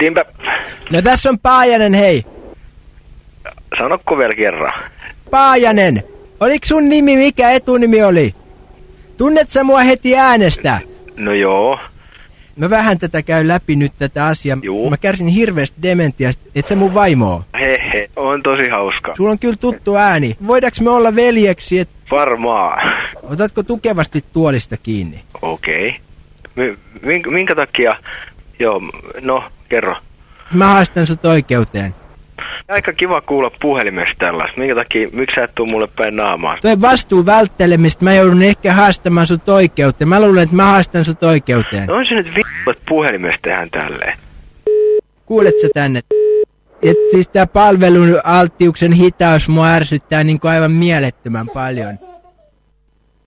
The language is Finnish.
Niinpä, No tässä on Paajanen, hei. sanokko vielä kerran? Paajanen, oliko sun nimi mikä etunimi oli? Tunnet sä mua heti äänestä? No joo, Mä vähän tätä käyn läpi nyt tätä asiaa. Juu. Mä kärsin hirveästi dementiasta, et sä mun vaimoa. he he, on tosi hauska. Sulla on kyllä tuttu ääni. Voidaanko me olla veljeksi, et Varmaan. otatko tukevasti tuolista kiinni? Okei. Okay. Minkä, minkä takia? Joo, no, kerro. Mä haastan sut oikeuteen. Aika kiva kuulla puhelimesta tällaista. Minkä takia, miksi sä et tuu mulle päin naamaa? Toi vastuun välttelemistä mä joudun ehkä haastamaan sut oikeuteen. Mä luulen, että mä haastan sut oikeuteen. No on se nyt vittu, että puhelimesta tehdään tälleen. Kuulet sä tänne? Et siis tää palvelun alttiuksen hitaus mua ärsyttää niinku aivan mielettömän paljon.